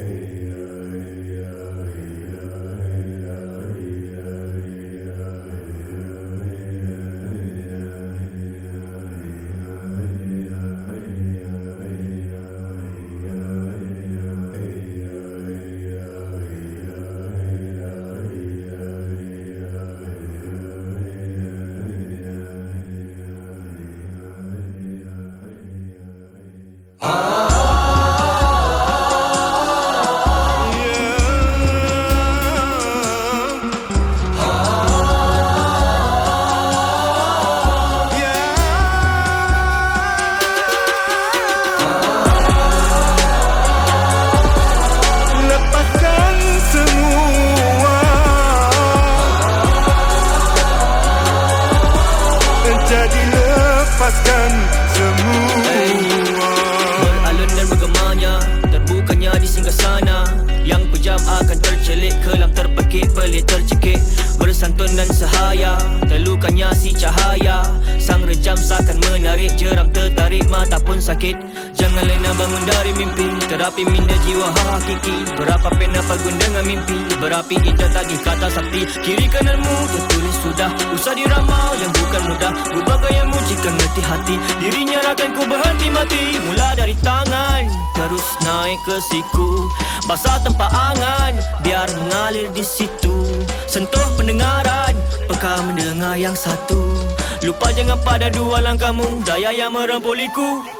Lepaskan Pejam akan tercelik Kelam terpekik pelik tercekik. Bersantun dan sahaya Terlukanya si cahaya. Sang rejam seakan menarik Jeram tertarik mata sakit. Jangan lena bangun dari mimpi. Terapi minda jiwa hakiki. Berapa pena pagun dengan mimpi. Berapi indah tadi kata sakti. Kiri kananmu tertulis sudah. Usah diramal yang bukan mudah. Ubah gayamu jika ngerti hati. Dirinya akan ku berhenti mati. Mula dari tangan Terus naik ke siku. Basah tempat angan Biar mengalir di situ. Sentuh pendengaran Peka mendengar yang satu. Lupa jangan pada dua langkahmu. Daya yang merempuliku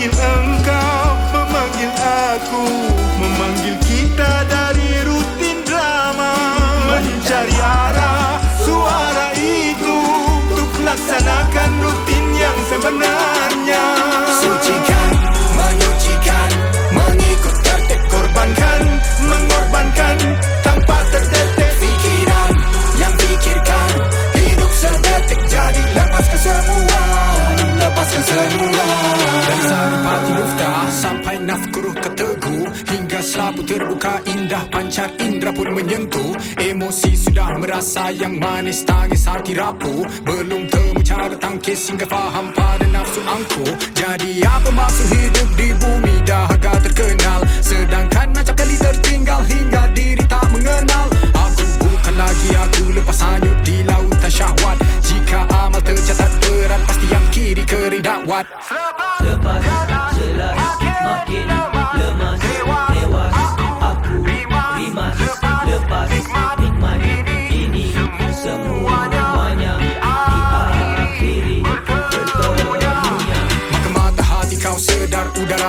Memanggil engkau, memanggil aku indah pancar indra pun menyentuh. Emosi sudah merasa yang manis tangis hati rapuh. Belum temu cara tangkis hingga faham pada nafsu angku Jadi apa maksud hidup di bumi? Dahaga terkenal. Sedangkan macam kali tertinggal hingga diri tak mengenal. Aku bukan lagi aku lepas hanyut di lautan syahwat. Jika amal tercatat berat pasti yang kiri kering dakwat Lepas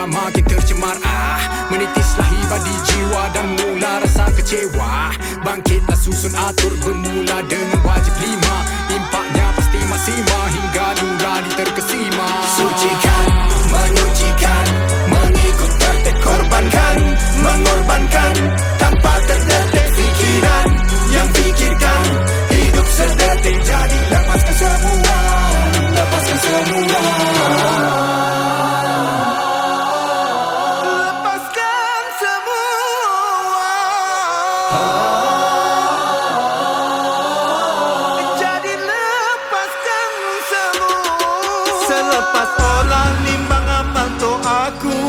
makin tercemar ah. Menitislah hibah di jiwa dan mula rasa kecewa. Bangkitlah susun atur bermula dengan wajib lima aku